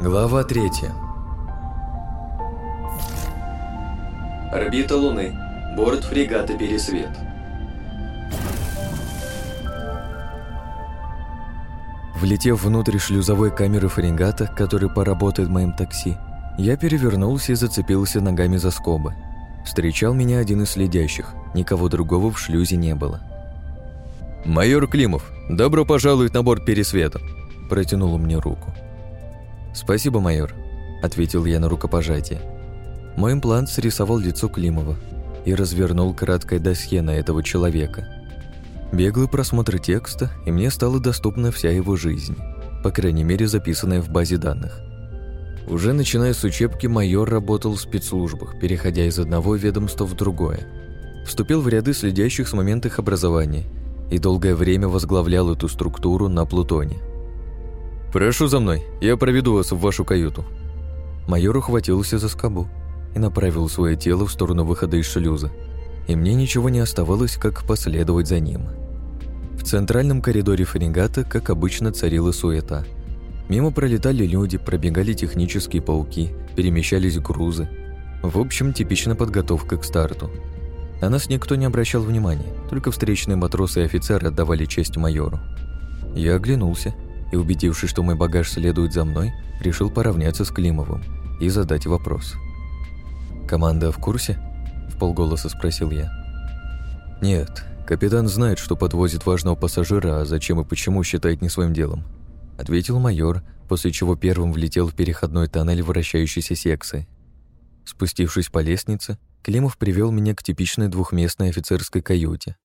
Глава третья. Орбита Луны. Борт фрегата «Пересвет». Влетев внутрь шлюзовой камеры фрегата, который поработает моим такси, я перевернулся и зацепился ногами за скобы. Встречал меня один из следящих, никого другого в шлюзе не было. «Майор Климов, добро пожаловать на борт Пересвета!» Протянул мне руку. «Спасибо, майор», — ответил я на рукопожатие. Мой имплант срисовал лицо Климова и развернул краткое досье на этого человека. Беглый просмотр текста, и мне стала доступна вся его жизнь, по крайней мере, записанная в базе данных. Уже начиная с учебки, майор работал в спецслужбах, переходя из одного ведомства в другое. Вступил в ряды следящих с момента их образования и долгое время возглавлял эту структуру на Плутоне. «Прошу за мной, я проведу вас в вашу каюту». Майор ухватился за скобу и направил свое тело в сторону выхода из шлюза, и мне ничего не оставалось, как последовать за ним. В центральном коридоре фрегата, как обычно, царила суета. Мимо пролетали люди, пробегали технические пауки, перемещались грузы. В общем, типичная подготовка к старту. На нас никто не обращал внимания, только встречные матросы и офицеры отдавали честь майору. Я оглянулся и, убедившись, что мой багаж следует за мной, решил поравняться с Климовым и задать вопрос. «Команда в курсе?» – в полголоса спросил я. «Нет, капитан знает, что подвозит важного пассажира, а зачем и почему считает не своим делом», – ответил майор, после чего первым влетел в переходной тоннель вращающейся секции. Спустившись по лестнице, Климов привел меня к типичной двухместной офицерской каюте,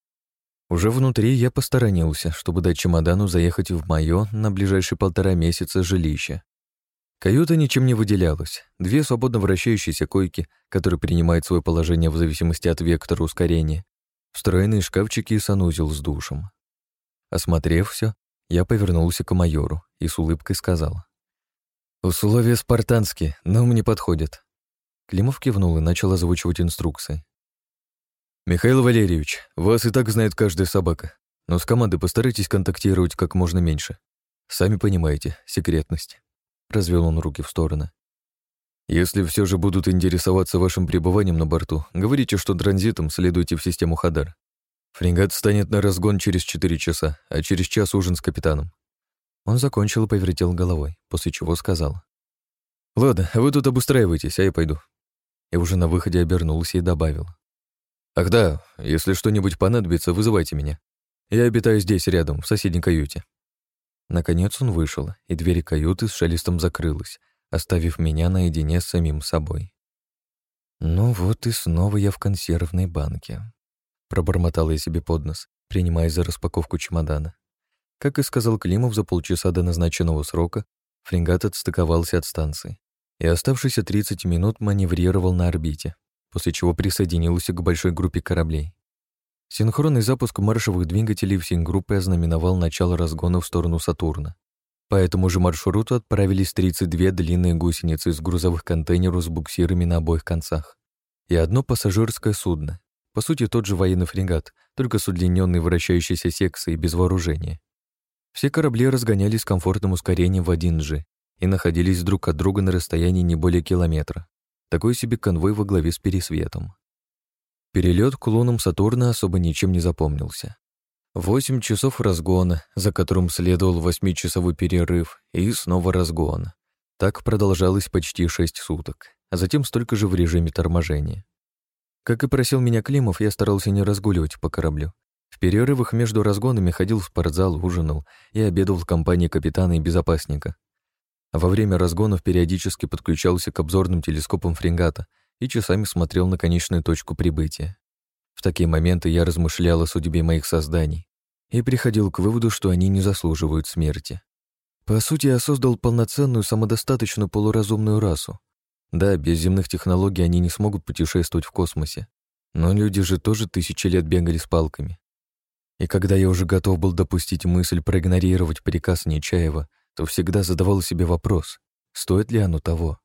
уже внутри я посторонился, чтобы дать чемодану заехать в мое на ближайшие полтора месяца жилище. Каюта ничем не выделялась. Две свободно вращающиеся койки, которые принимают свое положение в зависимости от вектора ускорения, встроенные шкафчики и санузел с душем. Осмотрев все, я повернулся к майору и с улыбкой сказал. «Условия спартанские, но мне подходят». Климов кивнул и начал озвучивать инструкции. «Михаил Валерьевич, вас и так знает каждая собака, но с командой постарайтесь контактировать как можно меньше. Сами понимаете, секретность». Развел он руки в стороны. «Если все же будут интересоваться вашим пребыванием на борту, говорите, что транзитом следуйте в систему Хадар. Фрегат станет на разгон через 4 часа, а через час ужин с капитаном». Он закончил и повертел головой, после чего сказал. «Ладно, вы тут обустраивайтесь, а я пойду». И уже на выходе обернулся и добавил. Ах да, если что-нибудь понадобится, вызывайте меня. Я обитаю здесь, рядом, в соседней каюте. Наконец он вышел, и дверь каюты с шелестом закрылась, оставив меня наедине с самим собой. «Ну вот и снова я в консервной банке», — пробормотал я себе под нос, принимая за распаковку чемодана. Как и сказал Климов, за полчаса до назначенного срока фрегат отстыковался от станции, и оставшиеся 30 минут маневрировал на орбите после чего присоединился к большой группе кораблей. Синхронный запуск маршевых двигателей всей группы ознаменовал начало разгона в сторону Сатурна. По этому же маршруту отправились 32 длинные гусеницы из грузовых контейнеров с буксирами на обоих концах и одно пассажирское судно, по сути тот же военный фрегат, только с удлиненной вращающейся секцией без вооружения. Все корабли разгонялись с комфортным ускорением в 1G и находились друг от друга на расстоянии не более километра. Такой себе конвой во главе с Пересветом. Перелет к лунам Сатурна особо ничем не запомнился. Восемь часов разгона, за которым следовал восьмичасовой перерыв, и снова разгон. Так продолжалось почти шесть суток, а затем столько же в режиме торможения. Как и просил меня Климов, я старался не разгуливать по кораблю. В перерывах между разгонами ходил в спортзал, ужинал и обедал в компании капитана и безопасника во время разгонов периодически подключался к обзорным телескопам фрегата и часами смотрел на конечную точку прибытия. В такие моменты я размышлял о судьбе моих созданий и приходил к выводу, что они не заслуживают смерти. По сути, я создал полноценную, самодостаточную полуразумную расу. Да, без земных технологий они не смогут путешествовать в космосе, но люди же тоже тысячи лет бегали с палками. И когда я уже готов был допустить мысль проигнорировать приказ Нечаева то всегда задавал себе вопрос, стоит ли оно того.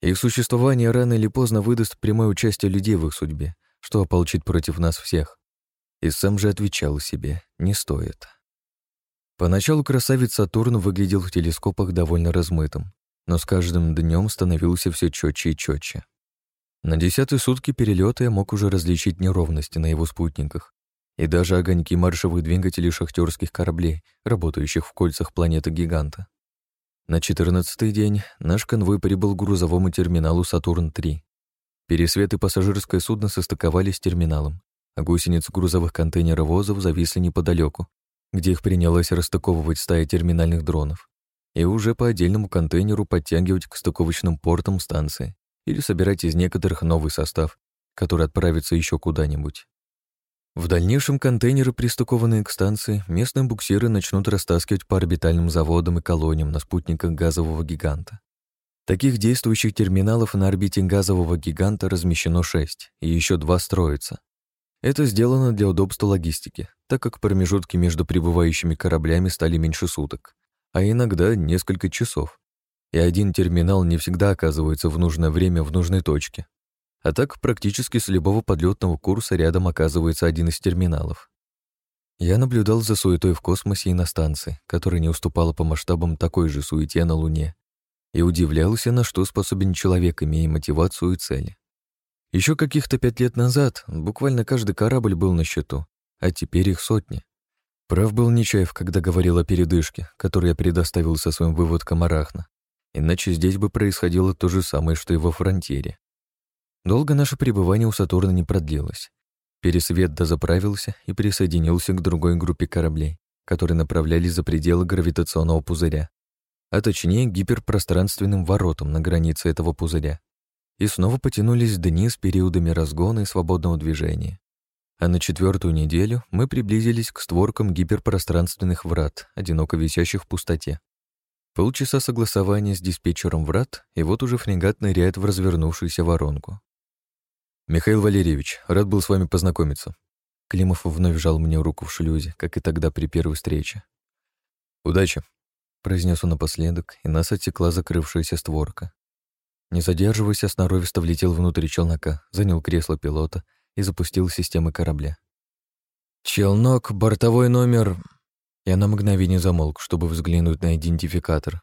Их существование рано или поздно выдаст прямое участие людей в их судьбе, что ополчит против нас всех. И сам же отвечал себе, не стоит. Поначалу красавец Сатурн выглядел в телескопах довольно размытым. но с каждым днем становился все четче и четче. На десятые сутки перелета я мог уже различить неровности на его спутниках и даже огоньки маршевых двигателей шахтерских кораблей, работающих в кольцах планеты-гиганта. На четырнадцатый день наш конвой прибыл к грузовому терминалу «Сатурн-3». Пересвет и пассажирское судно состыковались с терминалом, а гусеницы грузовых контейнеровозов зависли неподалеку, где их принялась расстыковывать стая терминальных дронов, и уже по отдельному контейнеру подтягивать к стыковочным портам станции или собирать из некоторых новый состав, который отправится еще куда-нибудь. В дальнейшем контейнеры, пристыкованные к станции, местные буксиры начнут растаскивать по орбитальным заводам и колониям на спутниках газового гиганта. Таких действующих терминалов на орбите газового гиганта размещено шесть, и еще два строятся. Это сделано для удобства логистики, так как промежутки между прибывающими кораблями стали меньше суток, а иногда несколько часов. И один терминал не всегда оказывается в нужное время в нужной точке. А так практически с любого подлетного курса рядом оказывается один из терминалов. Я наблюдал за суетой в космосе и на станции, которая не уступала по масштабам такой же суете на Луне, и удивлялся, на что способен человек, имея мотивацию и цели. Еще каких-то пять лет назад буквально каждый корабль был на счету, а теперь их сотни. Прав был Нечаев, когда говорил о передышке, которую я предоставил со своим выводком Арахна. Иначе здесь бы происходило то же самое, что и во фронтире. Долго наше пребывание у Сатурна не продлилось. Пересвет дозаправился и присоединился к другой группе кораблей, которые направлялись за пределы гравитационного пузыря, а точнее гиперпространственным воротам на границе этого пузыря. И снова потянулись дни с периодами разгона и свободного движения. А на четвертую неделю мы приблизились к створкам гиперпространственных врат, одиноко висящих в пустоте. Полчаса согласования с диспетчером врат, и вот уже фрегат ныряет в развернувшуюся воронку. «Михаил Валерьевич, рад был с вами познакомиться». Климов вновь вжал мне руку в шлюзе, как и тогда при первой встрече. «Удачи», — произнес он напоследок, и нас отсекла закрывшаяся створка. Не задерживаясь, сноровисто влетел внутрь челнока, занял кресло пилота и запустил системы корабля. «Челнок, бортовой номер...» Я на мгновение замолк, чтобы взглянуть на идентификатор.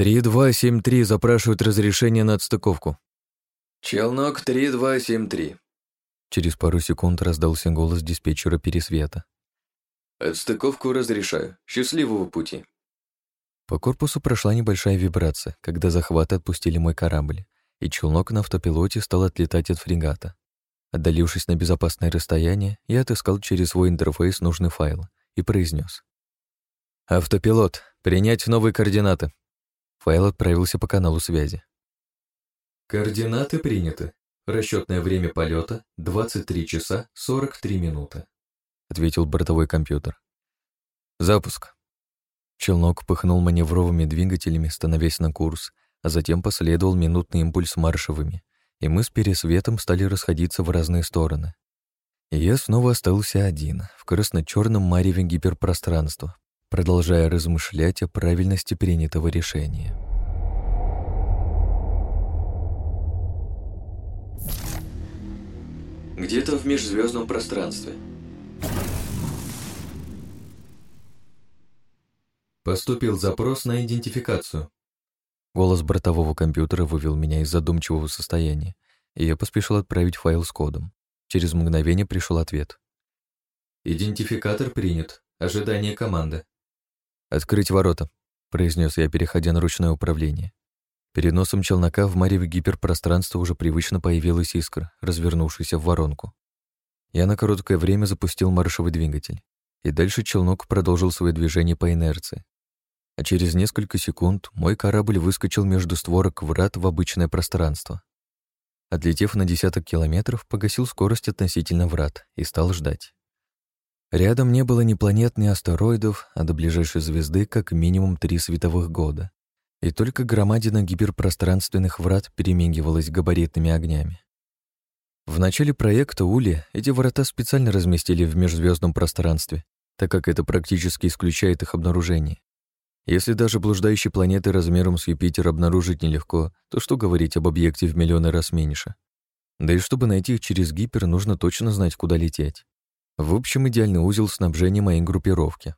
«3273 запрашивают разрешение на отстыковку», «Челнок 3273». Через пару секунд раздался голос диспетчера пересвета. «Отстыковку разрешаю. Счастливого пути». По корпусу прошла небольшая вибрация, когда захваты отпустили мой корабль, и челнок на автопилоте стал отлетать от фрегата. Отдалившись на безопасное расстояние, я отыскал через свой интерфейс нужный файл и произнес: «Автопилот, принять новые координаты». Файл отправился по каналу связи. Координаты приняты. Расчетное время полета 23 часа 43 минуты, ответил бортовой компьютер. Запуск. Челнок пыхнул маневровыми двигателями, становясь на курс, а затем последовал минутный импульс маршевыми, и мы с пересветом стали расходиться в разные стороны. И я снова остался один, в красно-черном мареве гиперпространства, продолжая размышлять о правильности принятого решения. Где-то в межзвездном пространстве. Поступил запрос на идентификацию. Голос бортового компьютера вывел меня из задумчивого состояния, и я поспешил отправить файл с кодом. Через мгновение пришел ответ. «Идентификатор принят. Ожидание команды». «Открыть ворота», — произнес я, переходя на ручное управление. Перед носом челнока в мареве гиперпространства уже привычно появилась искра, развернувшаяся в воронку. Я на короткое время запустил маршевый двигатель, и дальше челнок продолжил свое движение по инерции. А через несколько секунд мой корабль выскочил между створок врат в обычное пространство. Отлетев на десяток километров, погасил скорость относительно врат и стал ждать. Рядом не было ни планет, ни астероидов, а до ближайшей звезды как минимум три световых года и только громадина гиперпространственных врат перемигивалась габаритными огнями. В начале проекта Ули эти врата специально разместили в межзвездном пространстве, так как это практически исключает их обнаружение. Если даже блуждающие планеты размером с Юпитер обнаружить нелегко, то что говорить об объекте в миллионы раз меньше? Да и чтобы найти их через гипер, нужно точно знать, куда лететь. В общем, идеальный узел снабжения моей группировки.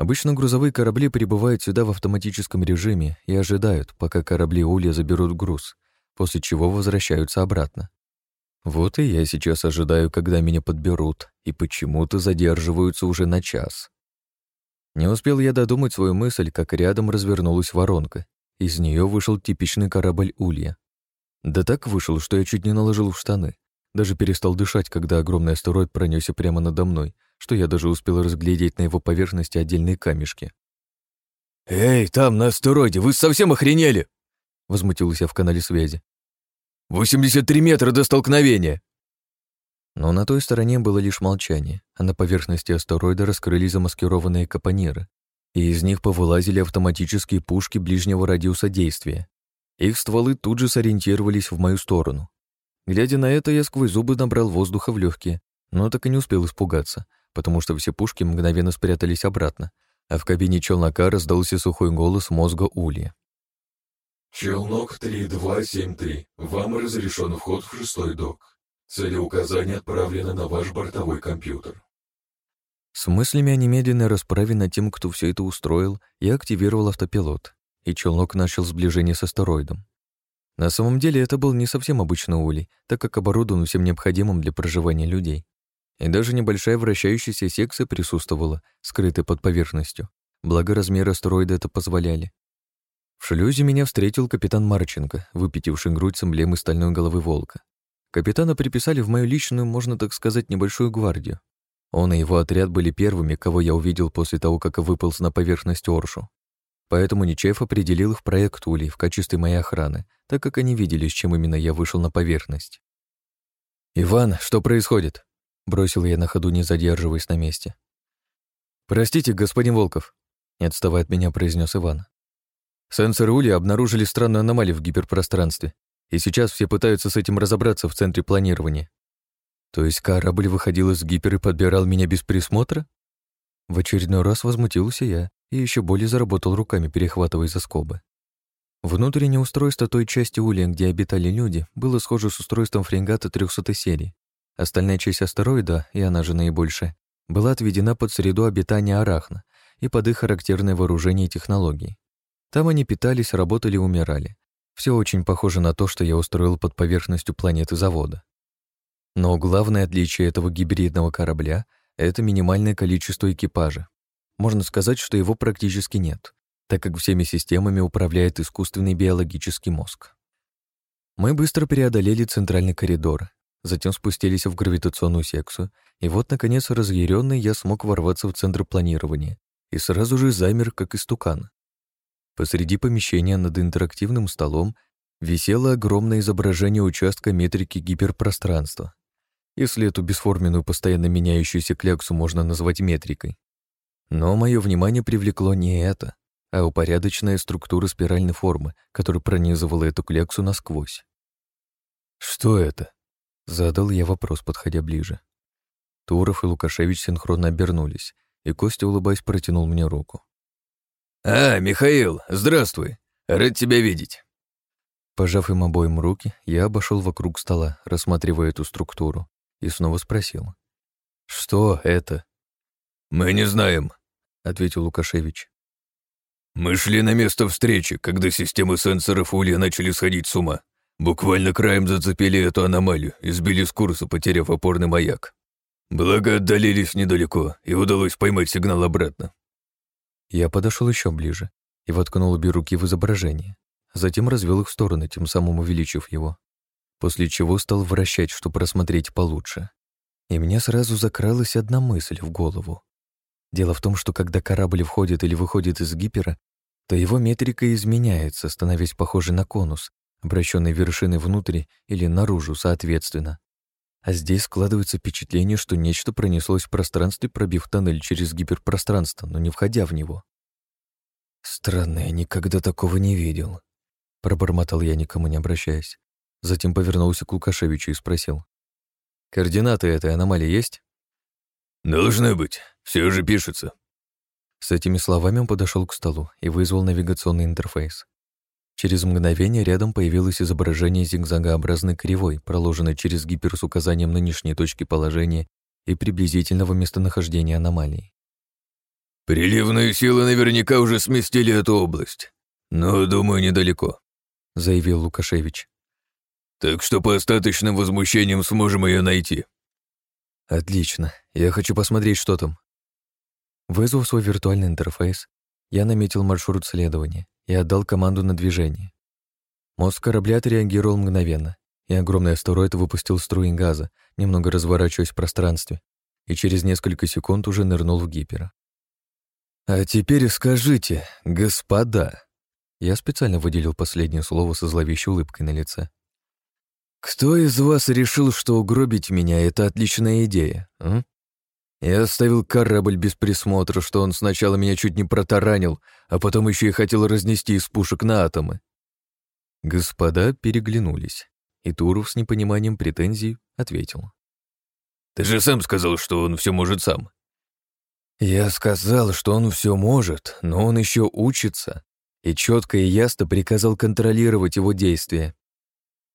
Обычно грузовые корабли прибывают сюда в автоматическом режиме и ожидают, пока корабли Улья заберут груз, после чего возвращаются обратно. Вот и я сейчас ожидаю, когда меня подберут, и почему-то задерживаются уже на час. Не успел я додумать свою мысль, как рядом развернулась воронка. Из нее вышел типичный корабль Улья. Да так вышел, что я чуть не наложил в штаны. Даже перестал дышать, когда огромный астероид пронесся прямо надо мной, что я даже успел разглядеть на его поверхности отдельные камешки. «Эй, там, на астероиде, вы совсем охренели?» Возмутился в канале связи. «83 метра до столкновения!» Но на той стороне было лишь молчание, а на поверхности астероида раскрылись замаскированные капониры, и из них повылазили автоматические пушки ближнего радиуса действия. Их стволы тут же сориентировались в мою сторону. Глядя на это, я сквозь зубы набрал воздуха в легкие, но так и не успел испугаться, потому что все пушки мгновенно спрятались обратно, а в кабине челнока раздался сухой голос мозга Ули. «Челнок 3273, вам разрешен вход в шестой док. Целеуказание отправлено на ваш бортовой компьютер». С мыслями о немедленной расправе над тем, кто все это устроил, я активировал автопилот, и челнок начал сближение с астероидом. На самом деле это был не совсем обычный улей, так как оборудован всем необходимым для проживания людей. И даже небольшая вращающаяся секция присутствовала, скрытая под поверхностью. Благо размеры астероида это позволяли. В шлюзе меня встретил капитан Марченко, выпятивший грудь с эмблемой стальной головы волка. Капитана приписали в мою личную, можно так сказать, небольшую гвардию. Он и его отряд были первыми, кого я увидел после того, как выполз на поверхность Оршу. Поэтому Нечаев определил их проект Улей в качестве моей охраны, так как они видели, с чем именно я вышел на поверхность. «Иван, что происходит?» — бросил я на ходу, не задерживаясь на месте. «Простите, господин Волков», — не отставая от меня, произнес Иван. «Сенсоры Ули обнаружили странную аномалию в гиперпространстве, и сейчас все пытаются с этим разобраться в центре планирования. То есть корабль выходил из гипер и подбирал меня без присмотра? В очередной раз возмутился я и еще более заработал руками, перехватывая за скобы. Внутреннее устройство той части Улья, где обитали люди, было схоже с устройством фрегата 300 серии. Остальная часть астероида, и она же наибольшая, была отведена под среду обитания Арахна и под их характерное вооружение и технологии. Там они питались, работали умирали. Все очень похоже на то, что я устроил под поверхностью планеты завода. Но главное отличие этого гибридного корабля — это минимальное количество экипажа. Можно сказать, что его практически нет, так как всеми системами управляет искусственный биологический мозг. Мы быстро преодолели центральный коридор, затем спустились в гравитационную секцию, и вот, наконец, разъяренный я смог ворваться в центр планирования и сразу же замер, как истукан. Посреди помещения над интерактивным столом висело огромное изображение участка метрики гиперпространства если эту бесформенную, постоянно меняющуюся кляксу можно назвать метрикой. Но мое внимание привлекло не это, а упорядоченная структура спиральной формы, которая пронизывала эту кляксу насквозь. «Что это?» — задал я вопрос, подходя ближе. Туров и Лукашевич синхронно обернулись, и Костя, улыбаясь, протянул мне руку. «А, Михаил, здравствуй! Рад тебя видеть!» Пожав им обоим руки, я обошел вокруг стола, рассматривая эту структуру, и снова спросил. «Что это?» «Мы не знаем», — ответил Лукашевич. «Мы шли на место встречи, когда системы сенсоров Улья начали сходить с ума. Буквально краем зацепили эту аномалию и сбили с курса, потеряв опорный маяк. Благо отдалились недалеко, и удалось поймать сигнал обратно». Я подошел еще ближе и воткнул обе руки в изображение, затем развел их в стороны, тем самым увеличив его после чего стал вращать, чтобы рассмотреть получше. И мне сразу закралась одна мысль в голову. Дело в том, что когда корабль входит или выходит из гипера, то его метрика изменяется, становясь похожей на конус, обращенный вершиной внутрь или наружу, соответственно. А здесь складывается впечатление, что нечто пронеслось в пространстве, пробив тоннель через гиперпространство, но не входя в него. «Странно, я никогда такого не видел», — пробормотал я, никому не обращаясь. Затем повернулся к Лукашевичу и спросил. «Координаты этой аномалии есть?» «Должны быть. Все же пишется». С этими словами он подошел к столу и вызвал навигационный интерфейс. Через мгновение рядом появилось изображение зигзагообразной кривой, проложенной через гипер с указанием нынешней точки положения и приблизительного местонахождения аномалии. «Приливные силы наверняка уже сместили эту область, но, думаю, недалеко», — заявил Лукашевич. «Так что по остаточным возмущениям сможем ее найти». «Отлично. Я хочу посмотреть, что там». Вызвав свой виртуальный интерфейс, я наметил маршрут следования и отдал команду на движение. Мозг корабля отреагировал мгновенно, и огромный астероид выпустил струи газа, немного разворачиваясь в пространстве, и через несколько секунд уже нырнул в гипера. «А теперь скажите, господа...» Я специально выделил последнее слово со зловещей улыбкой на лице. «Кто из вас решил, что угробить меня — это отличная идея, а? Я оставил корабль без присмотра, что он сначала меня чуть не протаранил, а потом еще и хотел разнести из пушек на атомы». Господа переглянулись, и Туров с непониманием претензий ответил. «Ты же сам сказал, что он все может сам». «Я сказал, что он все может, но он еще учится, и четко и ясно приказал контролировать его действия.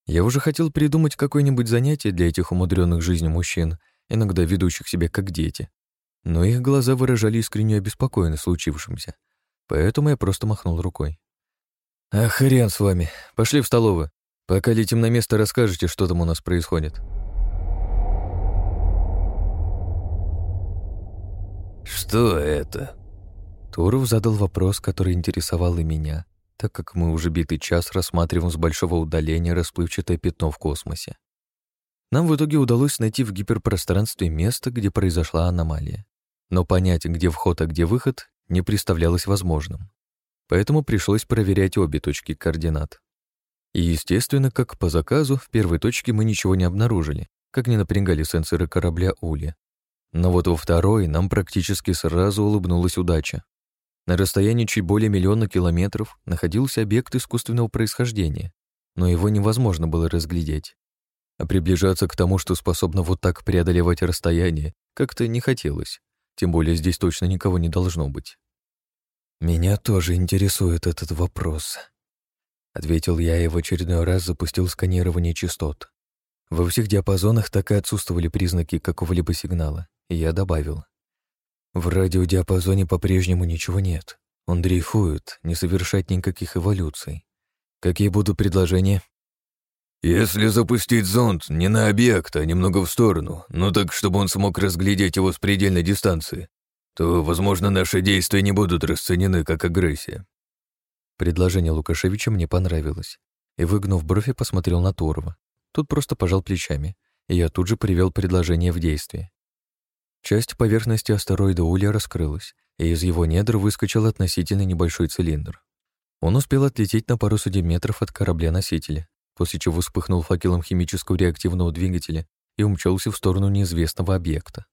Я уже хотел придумать какое-нибудь занятие для этих умудренных жизнью мужчин, иногда ведущих себя как дети. Но их глаза выражали искреннюю обеспокоенность случившимся, поэтому я просто махнул рукой. «А хрен с вами, пошли в столовую. Пока летим на место, расскажете, что там у нас происходит». «Что это?» Туров задал вопрос, который интересовал и меня, так как мы уже битый час рассматриваем с большого удаления расплывчатое пятно в космосе. Нам в итоге удалось найти в гиперпространстве место, где произошла аномалия. Но понять, где вход, а где выход, не представлялось возможным. Поэтому пришлось проверять обе точки координат. И, естественно, как по заказу, в первой точке мы ничего не обнаружили, как не напрягали сенсоры корабля Ули. Но вот во второй нам практически сразу улыбнулась удача. На расстоянии чуть более миллиона километров находился объект искусственного происхождения, но его невозможно было разглядеть. А приближаться к тому, что способно вот так преодолевать расстояние, как-то не хотелось, тем более здесь точно никого не должно быть. «Меня тоже интересует этот вопрос», — ответил я и в очередной раз запустил сканирование частот. Во всех диапазонах так и отсутствовали признаки какого-либо сигнала, и я добавил. В радиодиапазоне по-прежнему ничего нет. Он дрейфует, не совершает никаких эволюций. Какие будут предложения? Если запустить зонд не на объект, а немного в сторону, но так, чтобы он смог разглядеть его с предельной дистанции, то, возможно, наши действия не будут расценены как агрессия. Предложение Лукашевича мне понравилось. И, выгнув бровь, я посмотрел на Турова. Тут просто пожал плечами, и я тут же привел предложение в действие. Часть поверхности астероида Улья раскрылась, и из его недр выскочил относительно небольшой цилиндр. Он успел отлететь на пару сотен метров от корабля-носителя, после чего вспыхнул факелом химического реактивного двигателя и умчался в сторону неизвестного объекта.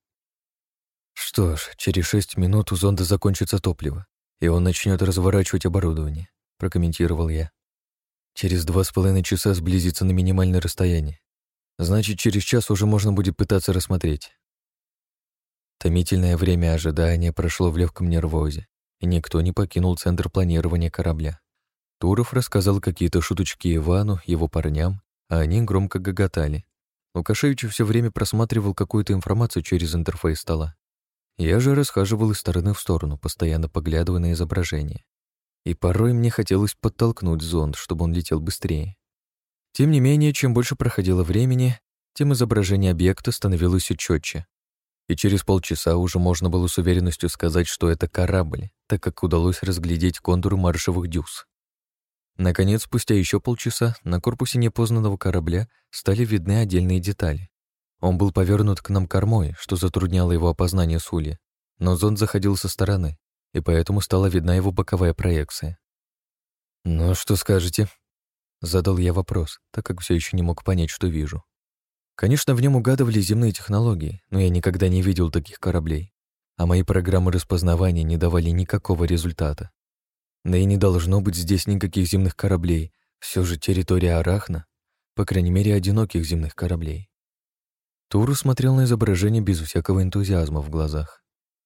Что ж, через шесть минут у зонда закончится топливо, и он начнет разворачивать оборудование, прокомментировал я. Через два с половиной часа сблизиться на минимальное расстояние. Значит, через час уже можно будет пытаться рассмотреть. Томительное время ожидания прошло в легком нервозе, и никто не покинул центр планирования корабля. Туров рассказал какие-то шуточки Ивану, его парням, а они громко гоготали. Лукашевич все время просматривал какую-то информацию через интерфейс стола. Я же расхаживал из стороны в сторону, постоянно поглядывая на изображение. И порой мне хотелось подтолкнуть зонд, чтобы он летел быстрее. Тем не менее, чем больше проходило времени, тем изображение объекта становилось все четче и через полчаса уже можно было с уверенностью сказать, что это корабль, так как удалось разглядеть контуры маршевых дюз. Наконец, спустя еще полчаса, на корпусе непознанного корабля стали видны отдельные детали. Он был повернут к нам кормой, что затрудняло его опознание с улья, но зонд заходил со стороны, и поэтому стала видна его боковая проекция. «Ну, что скажете?» Задал я вопрос, так как все еще не мог понять, что вижу. Конечно, в нем угадывали земные технологии, но я никогда не видел таких кораблей, а мои программы распознавания не давали никакого результата. Да и не должно быть здесь никаких земных кораблей, все же территория Арахна, по крайней мере, одиноких земных кораблей. Туру смотрел на изображение без всякого энтузиазма в глазах.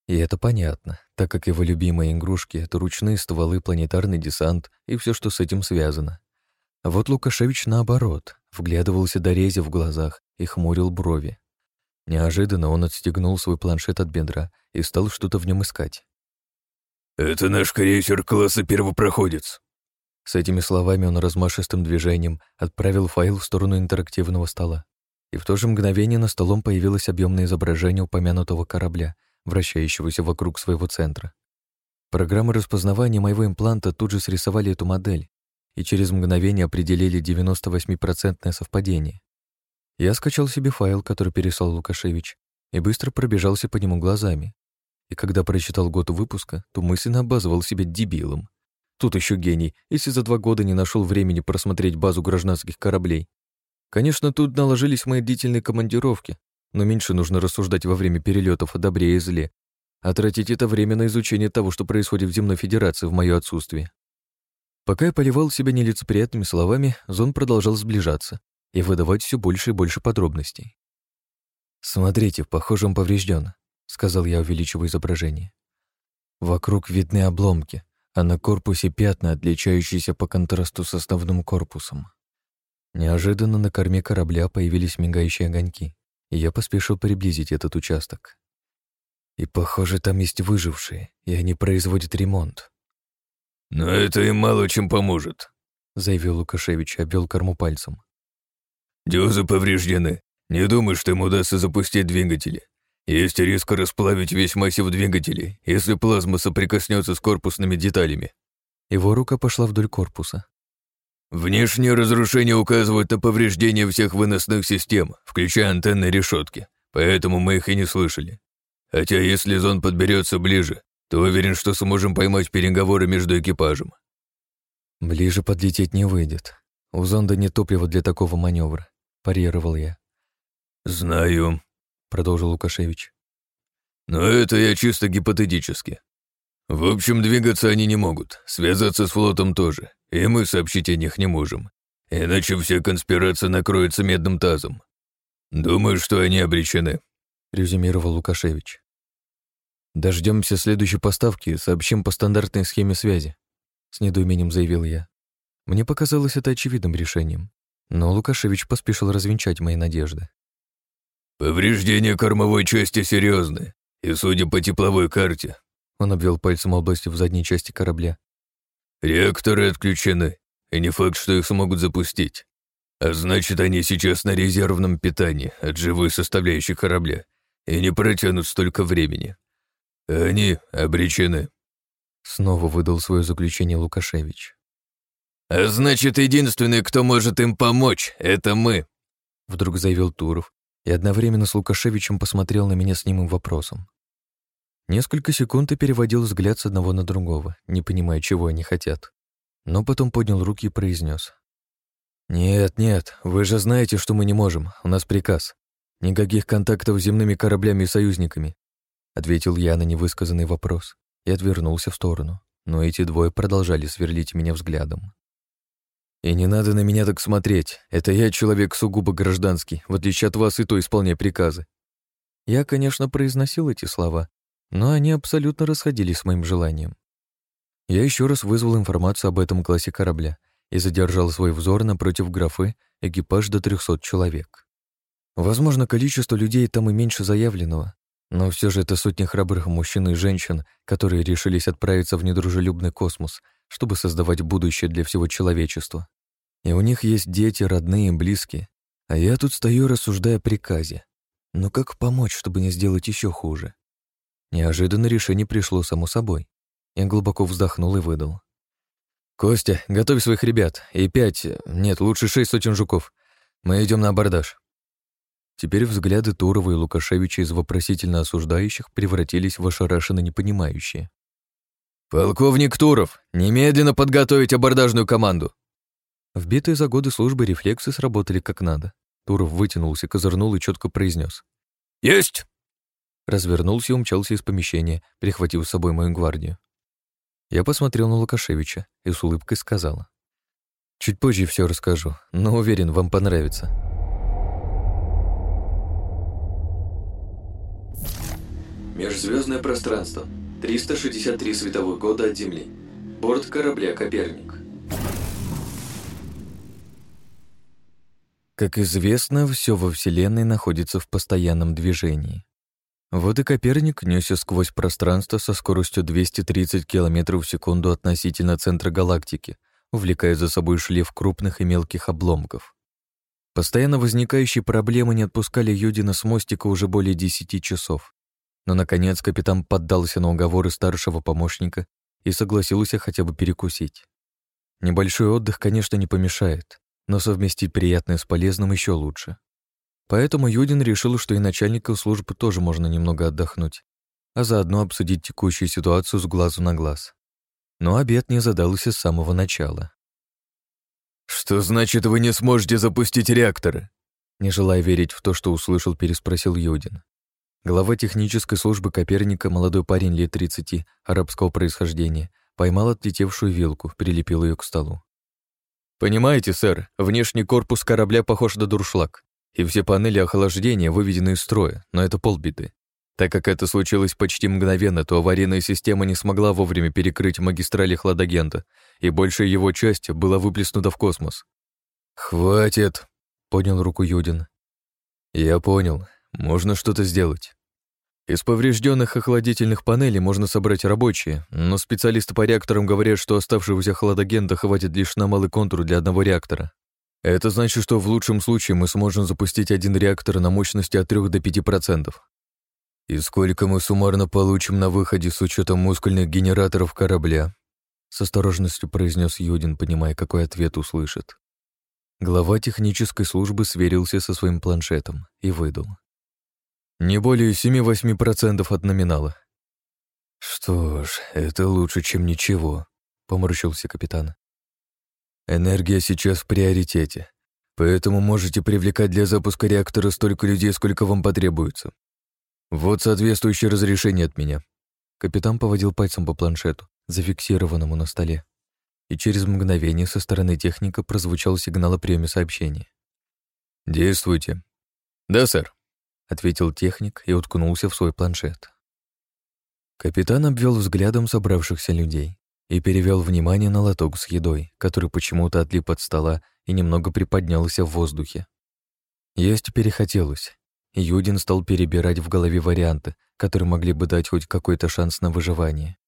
И это понятно, так как его любимые игрушки — это ручные стволы, планетарный десант и все, что с этим связано. А вот Лукашевич, наоборот, вглядывался до рези в глазах и хмурил брови. Неожиданно он отстегнул свой планшет от бедра и стал что-то в нем искать. «Это наш крейсер класса первопроходец». С этими словами он размашистым движением отправил файл в сторону интерактивного стола. И в то же мгновение на столом появилось объемное изображение упомянутого корабля, вращающегося вокруг своего центра. Программы распознавания моего импланта тут же срисовали эту модель и через мгновение определили 98% совпадение. Я скачал себе файл, который переслал Лукашевич, и быстро пробежался по нему глазами. И когда прочитал год выпуска, то мысленно обозвал себя дебилом. Тут еще гений, если за два года не нашел времени просмотреть базу гражданских кораблей. Конечно, тут наложились мои длительные командировки, но меньше нужно рассуждать во время перелетов о добре и зле, а тратить это время на изучение того, что происходит в Земной Федерации в мое отсутствие. Пока я поливал себя нелицеприятными словами, зон продолжал сближаться и выдавать все больше и больше подробностей. «Смотрите, похоже, он поврежден», — сказал я, увеличивая изображение. «Вокруг видны обломки, а на корпусе пятна, отличающиеся по контрасту с основным корпусом. Неожиданно на корме корабля появились мигающие огоньки, и я поспешил приблизить этот участок. И, похоже, там есть выжившие, и они производят ремонт. «Но это им мало чем поможет», — заявил Лукашевич и обвел корму пальцем. «Дюзы повреждены. Не думаю, что им удастся запустить двигатели. Есть риск расплавить весь массив двигателей, если плазма соприкоснется с корпусными деталями. Его рука пошла вдоль корпуса. Внешние разрушения указывают на повреждение всех выносных систем, включая антенны решетки, поэтому мы их и не слышали. Хотя если зон подберется ближе, то уверен, что сможем поймать переговоры между экипажем. Ближе подлететь не выйдет. У зонда нет топлива для такого маневра, парировал я. Знаю, — продолжил Лукашевич. «Но это я чисто гипотетически. В общем, двигаться они не могут, связаться с флотом тоже, и мы сообщить о них не можем, иначе вся конспирация накроется медным тазом. Думаю, что они обречены», — резюмировал Лукашевич. Дождемся следующей поставки и сообщим по стандартной схеме связи», — с недоумением заявил я. Мне показалось это очевидным решением, но Лукашевич поспешил развенчать мои надежды. «Повреждения кормовой части серьезны, и, судя по тепловой карте...» Он обвел пальцем области в задней части корабля. «Реакторы отключены, и не факт, что их смогут запустить. А значит, они сейчас на резервном питании от живой составляющей корабля и не протянут столько времени. Они обречены». Снова выдал свое заключение Лукашевич. «А значит, единственный, кто может им помочь, это мы», — вдруг заявил Туров, и одновременно с Лукашевичем посмотрел на меня с немым вопросом. Несколько секунд и переводил взгляд с одного на другого, не понимая, чего они хотят. Но потом поднял руки и произнес. «Нет, нет, вы же знаете, что мы не можем. У нас приказ. Никаких контактов с земными кораблями и союзниками», ответил я на невысказанный вопрос и отвернулся в сторону. Но эти двое продолжали сверлить меня взглядом. И не надо на меня так смотреть. Это я человек сугубо гражданский, в отличие от вас и то исполняю приказы. Я, конечно, произносил эти слова, но они абсолютно расходились с моим желанием. Я еще раз вызвал информацию об этом классе корабля и задержал свой взор напротив графы экипаж до 300 человек. Возможно, количество людей там и меньше заявленного, но все же это сотни храбрых мужчин и женщин, которые решились отправиться в недружелюбный космос, чтобы создавать будущее для всего человечества. И у них есть дети, родные, близкие. А я тут стою, рассуждая о приказе. Но как помочь, чтобы не сделать еще хуже? Неожиданно решение пришло само собой. Я глубоко вздохнул и выдал. «Костя, готовь своих ребят. И пять, нет, лучше шесть сотен жуков. Мы идем на абордаж». Теперь взгляды Турова и Лукашевича из вопросительно осуждающих превратились в ошарашенно непонимающие. «Полковник Туров, немедленно подготовить абордажную команду!» Вбитые за годы службы рефлексы сработали как надо. Туров вытянулся, козырнул и четко произнес: «Есть!» Развернулся и умчался из помещения, прихватив с собой мою гвардию. Я посмотрел на Лукашевича и с улыбкой сказала. «Чуть позже все расскажу, но уверен, вам понравится». Межзвездное пространство. 363 световых года от Земли. Борт корабля «Коперник». Как известно, все во Вселенной находится в постоянном движении. Вот и Коперник несся сквозь пространство со скоростью 230 км в секунду относительно центра галактики, увлекая за собой шлейф крупных и мелких обломков. Постоянно возникающие проблемы не отпускали Юдина с мостика уже более десяти часов. Но, наконец, капитан поддался на уговоры старшего помощника и согласился хотя бы перекусить. Небольшой отдых, конечно, не помешает, но совместить приятное с полезным еще лучше. Поэтому Юдин решил, что и начальника службы тоже можно немного отдохнуть, а заодно обсудить текущую ситуацию с глазу на глаз. Но обед не задался с самого начала. «Что значит, вы не сможете запустить реакторы?» Не желая верить в то, что услышал, переспросил Юдин. Глава технической службы Коперника, молодой парень лет 30, арабского происхождения, поймал отлетевшую вилку, прилепил ее к столу. «Понимаете, сэр, внешний корпус корабля похож на дуршлаг, и все панели охлаждения выведены из строя, но это полбиты. Так как это случилось почти мгновенно, то аварийная система не смогла вовремя перекрыть магистрали хладагента, и большая его часть была выплеснута в космос. «Хватит!» — поднял руку Юдин. «Я понял. Можно что-то сделать. Из поврежденных охладительных панелей можно собрать рабочие, но специалисты по реакторам говорят, что оставшегося хладагента хватит лишь на малый контур для одного реактора. Это значит, что в лучшем случае мы сможем запустить один реактор на мощности от 3 до 5%. «И сколько мы суммарно получим на выходе с учетом мускульных генераторов корабля?» С осторожностью произнес Юдин, понимая, какой ответ услышит. Глава технической службы сверился со своим планшетом и выдал. «Не более 7-8% от номинала». «Что ж, это лучше, чем ничего», — поморщился капитан. «Энергия сейчас в приоритете, поэтому можете привлекать для запуска реактора столько людей, сколько вам потребуется. «Вот соответствующее разрешение от меня». Капитан поводил пальцем по планшету, зафиксированному на столе. И через мгновение со стороны техника прозвучал сигнал о приеме сообщения. «Действуйте». «Да, сэр», — ответил техник и уткнулся в свой планшет. Капитан обвел взглядом собравшихся людей и перевел внимание на лоток с едой, который почему-то отлип от стола и немного приподнялся в воздухе. Есть перехотелось, Юдин стал перебирать в голове варианты, которые могли бы дать хоть какой-то шанс на выживание.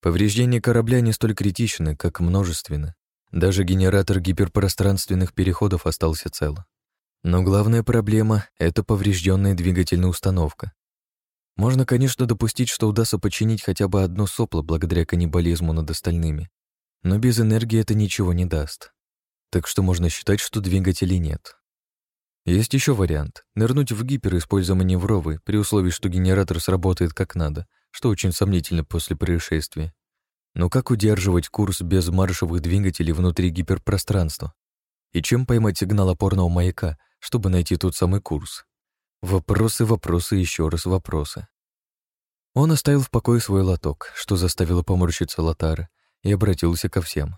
Повреждения корабля не столь критичны, как множественны. Даже генератор гиперпространственных переходов остался цел. Но главная проблема — это поврежденная двигательная установка. Можно, конечно, допустить, что удастся починить хотя бы одно сопло благодаря каннибализму над остальными, но без энергии это ничего не даст. Так что можно считать, что двигателей нет. Есть еще вариант — нырнуть в гипер, используя маневровый, при условии, что генератор сработает как надо, что очень сомнительно после происшествия. Но как удерживать курс без маршевых двигателей внутри гиперпространства? И чем поймать сигнал опорного маяка, чтобы найти тот самый курс? Вопросы, вопросы, еще раз вопросы. Он оставил в покое свой лоток, что заставило поморщиться Лотара, и обратился ко всем.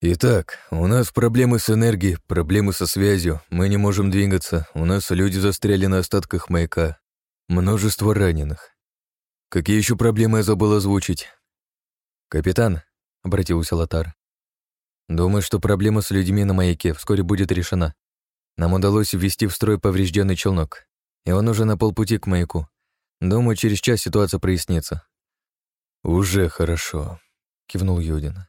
«Итак, у нас проблемы с энергией, проблемы со связью, мы не можем двигаться, у нас люди застряли на остатках маяка, множество раненых. Какие еще проблемы я забыл озвучить?» «Капитан», — обратился Лотар, — «думаю, что проблема с людьми на маяке вскоре будет решена. Нам удалось ввести в строй поврежденный челнок, и он уже на полпути к маяку. Думаю, через час ситуация прояснится». «Уже хорошо», — кивнул Юдин.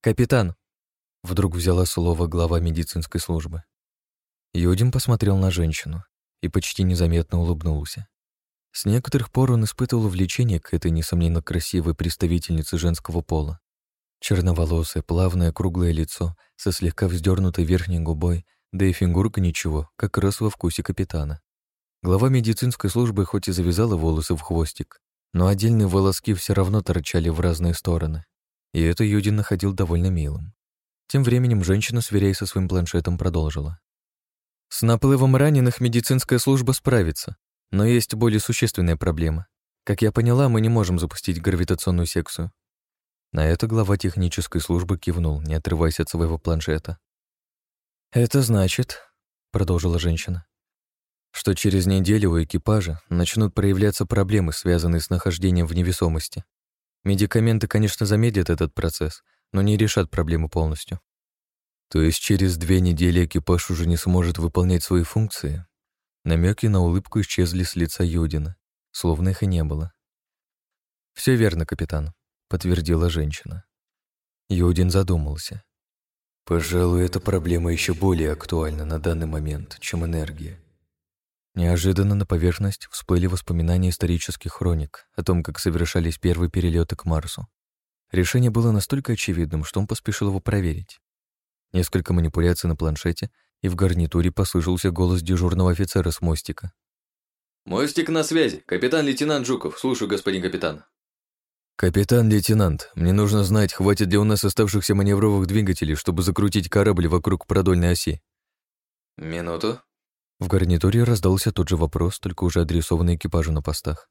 «Капитан!» — вдруг взяла слово глава медицинской службы. Юдин посмотрел на женщину и почти незаметно улыбнулся. С некоторых пор он испытывал влечение к этой, несомненно, красивой представительнице женского пола. Черноволосое, плавное, круглое лицо со слегка вздернутой верхней губой, да и фигурка ничего, как раз во вкусе капитана. Глава медицинской службы хоть и завязала волосы в хвостик, но отдельные волоски все равно торчали в разные стороны и это Юдин находил довольно милым. Тем временем женщина, сверяясь со своим планшетом, продолжила. «С наплывом раненых медицинская служба справится, но есть более существенная проблема. Как я поняла, мы не можем запустить гравитационную секцию». На это глава технической службы кивнул, не отрываясь от своего планшета. «Это значит», — продолжила женщина, что через неделю у экипажа начнут проявляться проблемы, связанные с нахождением в невесомости. Медикаменты, конечно, замедлят этот процесс, но не решат проблему полностью. То есть через две недели экипаж уже не сможет выполнять свои функции? Намеки на улыбку исчезли с лица Юдина, словно их и не было. Все верно, капитан», — подтвердила женщина. Юдин задумался. «Пожалуй, эта проблема еще более актуальна на данный момент, чем энергия. Неожиданно на поверхность всплыли воспоминания исторических хроник о том, как совершались первые перелеты к Марсу. Решение было настолько очевидным, что он поспешил его проверить. Несколько манипуляций на планшете, и в гарнитуре послышался голос дежурного офицера с мостика. «Мостик на связи. Капитан-лейтенант Жуков. Слушаю, господин капитан». «Капитан-лейтенант, мне нужно знать, хватит ли у нас оставшихся маневровых двигателей, чтобы закрутить корабль вокруг продольной оси». «Минуту», в гарнитуре раздался тот же вопрос, только уже адресованный экипажу на постах.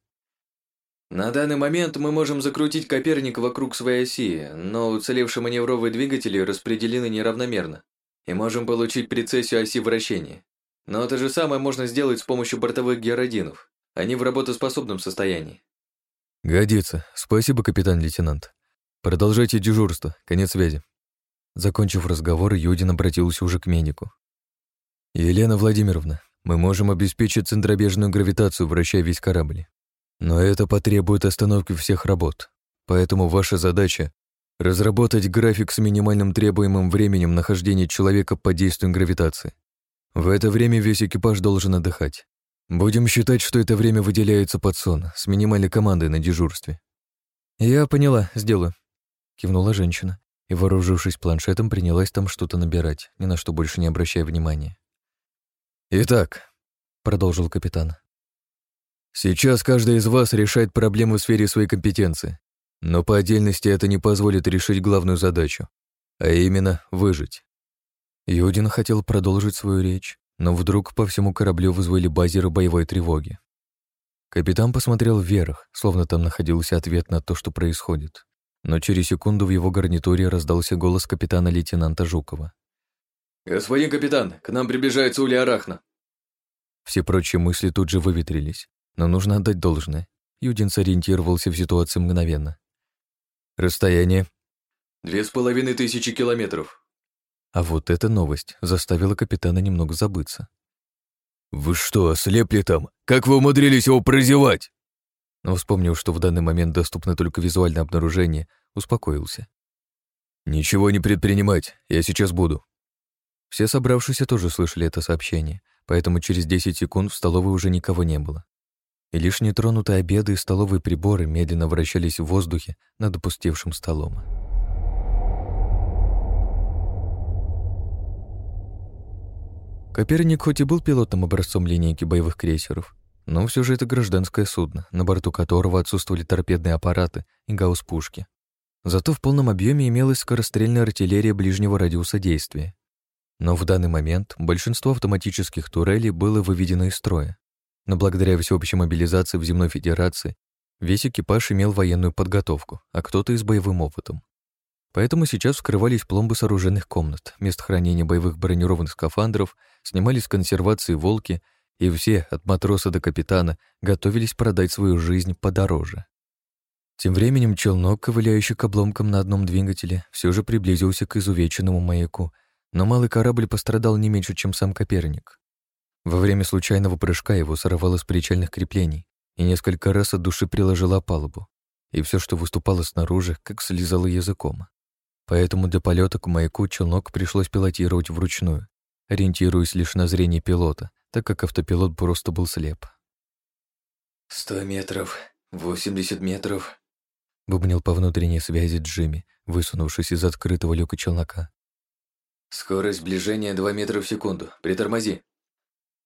На данный момент мы можем закрутить Коперник вокруг своей оси, но уцелевшие маневровые двигатели распределены неравномерно, и можем получить прецессию оси вращения. Но то же самое можно сделать с помощью бортовых геродинов. Они в работоспособном состоянии. Годится. Спасибо, капитан-лейтенант. Продолжайте дежурство. Конец связи. Закончив разговор, Юдин обратился уже к медику. «Елена Владимировна, мы можем обеспечить центробежную гравитацию, вращая весь корабль. Но это потребует остановки всех работ. Поэтому ваша задача — разработать график с минимальным требуемым временем нахождения человека под действием гравитации. В это время весь экипаж должен отдыхать. Будем считать, что это время выделяется под сон, с минимальной командой на дежурстве. «Я поняла, сделаю», — кивнула женщина и, вооружившись планшетом, принялась там что-то набирать, ни на что больше не обращая внимания. «Итак», — продолжил капитан, «сейчас каждый из вас решает проблемы в сфере своей компетенции, но по отдельности это не позволит решить главную задачу, а именно выжить». Юдин хотел продолжить свою речь, но вдруг по всему кораблю вызвали базеры боевой тревоги. Капитан посмотрел вверх, словно там находился ответ на то, что происходит. Но через секунду в его гарнитуре раздался голос капитана-лейтенанта Жукова. «Господин капитан, к нам приближается Уля Арахна». Все прочие мысли тут же выветрились, но нужно отдать должное. Юдин сориентировался в ситуации мгновенно. «Расстояние?» «Две с половиной тысячи километров». А вот эта новость заставила капитана немного забыться. «Вы что, ослепли там? Как вы умудрились его прозевать?» Но вспомнил, что в данный момент доступно только визуальное обнаружение, успокоился. «Ничего не предпринимать, я сейчас буду». Все собравшиеся тоже слышали это сообщение, поэтому через 10 секунд в столовой уже никого не было. И лишь нетронутые обеды и столовые приборы медленно вращались в воздухе над опустевшим столом. Коперник хоть и был пилотом образцом линейки боевых крейсеров, но все же это гражданское судно, на борту которого отсутствовали торпедные аппараты и гаусс-пушки. Зато в полном объеме имелась скорострельная артиллерия ближнего радиуса действия. Но в данный момент большинство автоматических турелей было выведено из строя. Но благодаря всеобщей мобилизации в Земной Федерации весь экипаж имел военную подготовку, а кто-то и с боевым опытом. Поэтому сейчас вскрывались пломбы сооруженных комнат, мест хранения боевых бронированных скафандров, снимались консервации волки, и все, от матроса до капитана, готовились продать свою жизнь подороже. Тем временем челнок, ковыляющий к обломкам на одном двигателе, все же приблизился к изувеченному маяку но малый корабль пострадал не меньше, чем сам Коперник. Во время случайного прыжка его сорвало с причальных креплений и несколько раз от души приложила палубу, и все, что выступало снаружи, как слезало языком. Поэтому для полета к маяку челнок пришлось пилотировать вручную, ориентируясь лишь на зрение пилота, так как автопилот просто был слеп. «Сто метров, восемьдесят метров», — бубнил по внутренней связи Джимми, высунувшись из открытого люка челнока. Скорость сближения 2 метра в секунду. Притормози.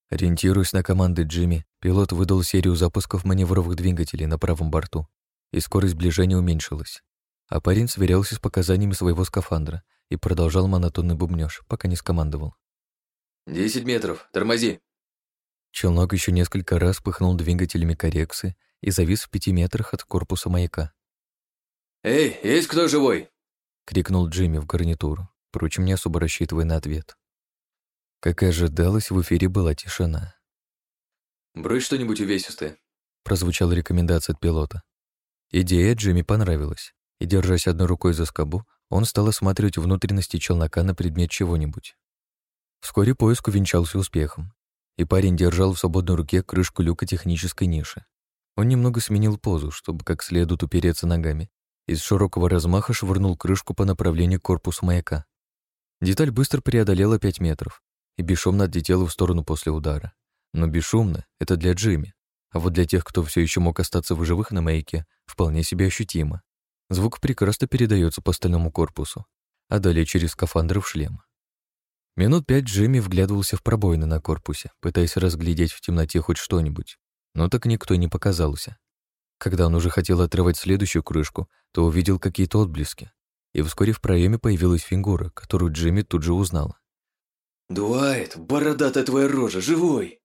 Ориентируясь на команды Джимми, пилот выдал серию запусков маневровых двигателей на правом борту, и скорость сближения уменьшилась. А парень сверялся с показаниями своего скафандра и продолжал монотонный бубнёж, пока не скомандовал. «Десять метров. Тормози!» Челнок еще несколько раз пыхнул двигателями коррекции и завис в пяти метрах от корпуса маяка. «Эй, есть кто живой?» — крикнул Джимми в гарнитуру впрочем, не особо рассчитывая на ответ. Как и ожидалось, в эфире была тишина. «Брось что-нибудь увесистое», — прозвучала рекомендация от пилота. Идея Джимми понравилась, и, держась одной рукой за скобу, он стал осматривать внутренности челнока на предмет чего-нибудь. Вскоре поиск увенчался успехом. и парень держал в свободной руке крышку люка технической ниши. Он немного сменил позу, чтобы как следует упереться ногами, и с широкого размаха швырнул крышку по направлению к корпусу маяка. Деталь быстро преодолела 5 метров и бесшумно отлетела в сторону после удара. Но бесшумно — это для Джимми, а вот для тех, кто все еще мог остаться в живых на маяке, вполне себе ощутимо. Звук прекрасно передается по стальному корпусу, а далее через скафандр в шлем. Минут пять Джимми вглядывался в пробоины на корпусе, пытаясь разглядеть в темноте хоть что-нибудь, но так никто не показался. Когда он уже хотел отрывать следующую крышку, то увидел какие-то отблески, и вскоре в проеме появилась фигура, которую Джимми тут же узнал. «Дуайт, бородатая твоя рожа, живой!»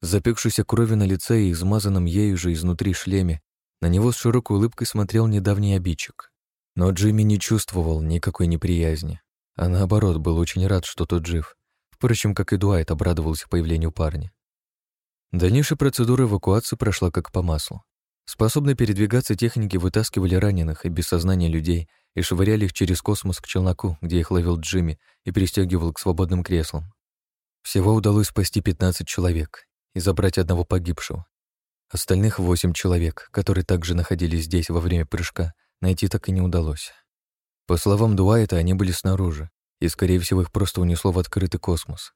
Запекшейся крови на лице и измазанном ею же изнутри шлеме, на него с широкой улыбкой смотрел недавний обидчик. Но Джимми не чувствовал никакой неприязни а наоборот, был очень рад, что тот жив. Впрочем, как и Дуайт обрадовался появлению парня. Дальнейшая процедура эвакуации прошла как по маслу. Способные передвигаться техники вытаскивали раненых и без сознания людей и швыряли их через космос к челноку, где их ловил Джимми и пристегивал к свободным креслам. Всего удалось спасти 15 человек и забрать одного погибшего. Остальных 8 человек, которые также находились здесь во время прыжка, найти так и не удалось. По словам Дуайта, они были снаружи, и, скорее всего, их просто унесло в открытый космос.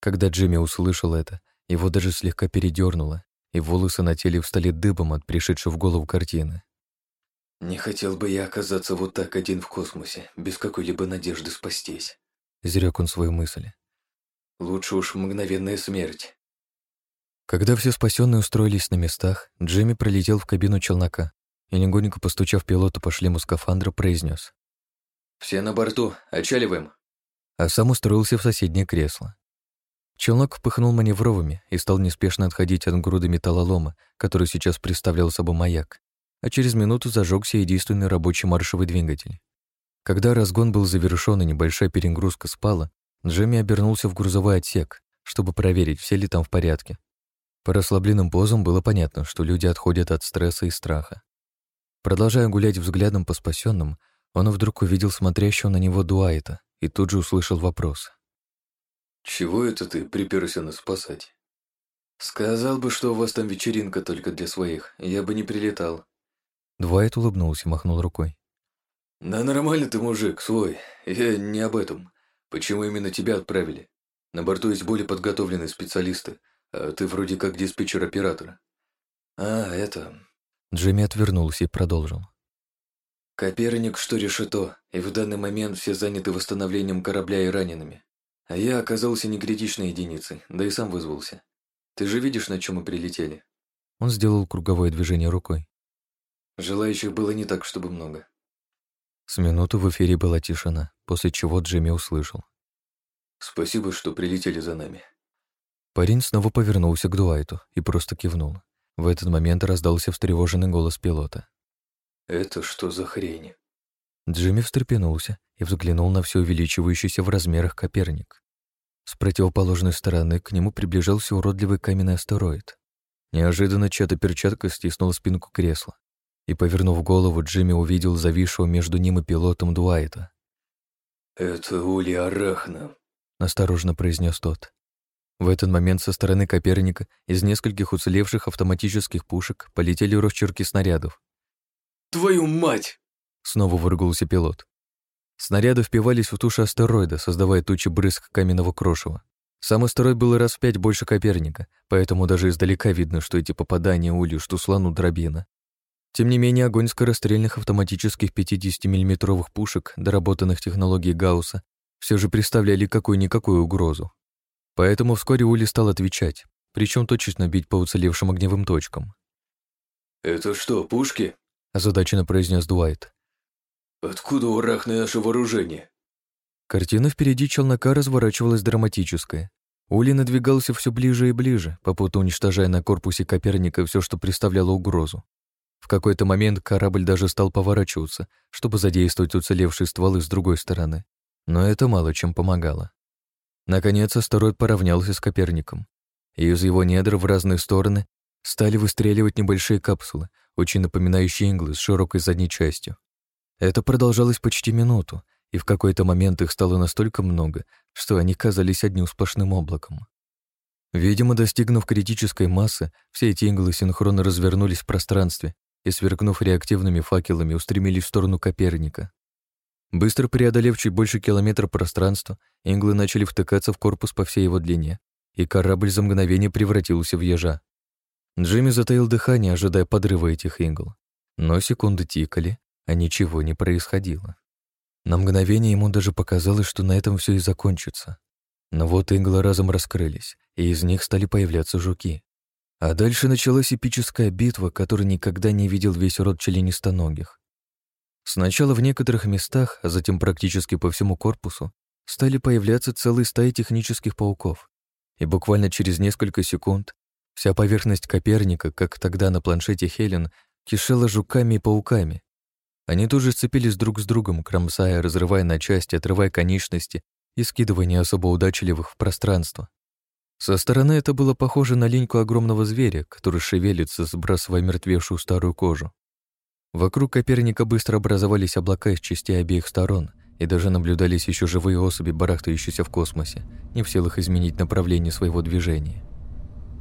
Когда Джимми услышал это, его даже слегка передернуло, и волосы на теле встали дыбом от пришедшей в голову картины. «Не хотел бы я оказаться вот так один в космосе, без какой-либо надежды спастись», — изрек он свою мысль. «Лучше уж мгновенная смерть». Когда все спасенные устроились на местах, Джимми пролетел в кабину челнока и, легонько постучав пилоту по шлему скафандра, произнес: «Все на борту, отчаливаем!» А сам устроился в соседнее кресло. Челнок пыхнул маневровыми и стал неспешно отходить от груды металлолома, который сейчас представлял собой маяк, а через минуту зажегся единственный рабочий маршевый двигатель. Когда разгон был завершен и небольшая перегрузка спала, Джемми обернулся в грузовой отсек, чтобы проверить, все ли там в порядке. По расслабленным позам было понятно, что люди отходят от стресса и страха. Продолжая гулять взглядом по спасенным, он вдруг увидел смотрящего на него Дуайта и тут же услышал вопрос. «Чего это ты приперся нас спасать?» «Сказал бы, что у вас там вечеринка только для своих, я бы не прилетал». Дуайт улыбнулся, махнул рукой. «Да нормально ты, мужик, свой. Я не об этом. Почему именно тебя отправили? На борту есть более подготовленные специалисты, а ты вроде как диспетчер оператора. А, это... Джимми отвернулся и продолжил. Коперник что решето, и в данный момент все заняты восстановлением корабля и ранеными. А я оказался не критичной единицей, да и сам вызвался. Ты же видишь, на чем мы прилетели?» Он сделал круговое движение рукой. Желающих было не так, чтобы много. С минуту в эфире была тишина, после чего Джимми услышал. «Спасибо, что прилетели за нами». Парень снова повернулся к Дуайту и просто кивнул. В этот момент раздался встревоженный голос пилота. «Это что за хрень?» Джимми встрепенулся и взглянул на все увеличивающийся в размерах Коперник. С противоположной стороны к нему приближался уродливый каменный астероид. Неожиданно чья-то перчатка стиснула спинку кресла, и, повернув голову, Джимми увидел зависшего между ним и пилотом Дуайта. «Это Ули Арахна», — осторожно произнес тот. В этот момент со стороны Коперника из нескольких уцелевших автоматических пушек полетели росчерки снарядов. «Твою мать!» — снова выругался пилот. Снаряды впивались в тушу астероида, создавая тучи брызг каменного крошева. Сам астероид был раз в пять больше Коперника, поэтому даже издалека видно, что эти попадания улью, что слону дробина. Тем не менее, огонь скорострельных автоматических 50 миллиметровых пушек, доработанных технологией Гаусса, все же представляли какую-никакую угрозу. Поэтому вскоре Ули стал отвечать, причем точечно бить по уцелевшим огневым точкам. «Это что, пушки?» – озадаченно произнес Дуайт. «Откуда у Рахны наше вооружение?» Картина впереди челнока разворачивалась драматическая. Ули надвигался все ближе и ближе, попутно уничтожая на корпусе Коперника все, что представляло угрозу. В какой-то момент корабль даже стал поворачиваться, чтобы задействовать уцелевшие стволы с другой стороны. Но это мало чем помогало. Наконец астероид поравнялся с Коперником, и из его недр в разные стороны стали выстреливать небольшие капсулы, очень напоминающие иглы с широкой задней частью. Это продолжалось почти минуту, и в какой-то момент их стало настолько много, что они казались одним сплошным облаком. Видимо, достигнув критической массы, все эти иглы синхронно развернулись в пространстве и, сверкнув реактивными факелами, устремились в сторону Коперника. Быстро преодолев чуть больше километра пространства, иглы начали втыкаться в корпус по всей его длине, и корабль за мгновение превратился в ежа. Джимми затаил дыхание, ожидая подрыва этих игл. Но секунды тикали, а ничего не происходило. На мгновение ему даже показалось, что на этом все и закончится. Но вот иглы разом раскрылись, и из них стали появляться жуки. А дальше началась эпическая битва, которую никогда не видел весь род членистоногих. Сначала в некоторых местах, а затем практически по всему корпусу, стали появляться целые стаи технических пауков. И буквально через несколько секунд вся поверхность Коперника, как тогда на планшете Хелен, кишела жуками и пауками. Они тоже сцепились друг с другом, кромсая, разрывая на части, отрывая конечности и скидывая не особо удачливых в пространство. Со стороны это было похоже на линьку огромного зверя, который шевелится, сбрасывая мертвевшую старую кожу. Вокруг Коперника быстро образовались облака из частей обеих сторон, и даже наблюдались еще живые особи, барахтающиеся в космосе, не в силах изменить направление своего движения.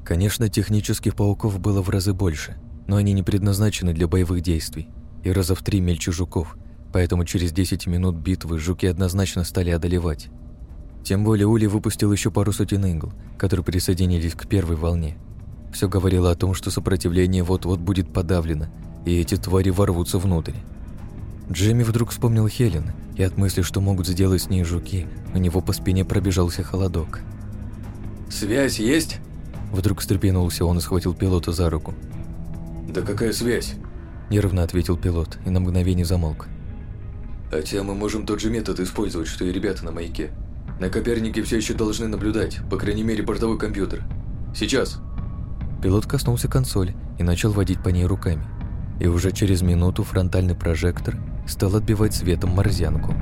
Конечно, технических пауков было в разы больше, но они не предназначены для боевых действий, и раза в три мельче жуков, поэтому через 10 минут битвы жуки однозначно стали одолевать. Тем более Ули выпустил еще пару сотен игл, которые присоединились к первой волне. Все говорило о том, что сопротивление вот-вот будет подавлено, и эти твари ворвутся внутрь. Джимми вдруг вспомнил Хелен, и от мысли, что могут сделать с ней жуки, у него по спине пробежался холодок. «Связь есть?» Вдруг встрепенулся он и схватил пилота за руку. «Да какая связь?» Нервно ответил пилот и на мгновение замолк. «Хотя мы можем тот же метод использовать, что и ребята на маяке. На Копернике все еще должны наблюдать, по крайней мере, бортовой компьютер. Сейчас!» Пилот коснулся консоли и начал водить по ней руками и уже через минуту фронтальный прожектор стал отбивать светом морзянку.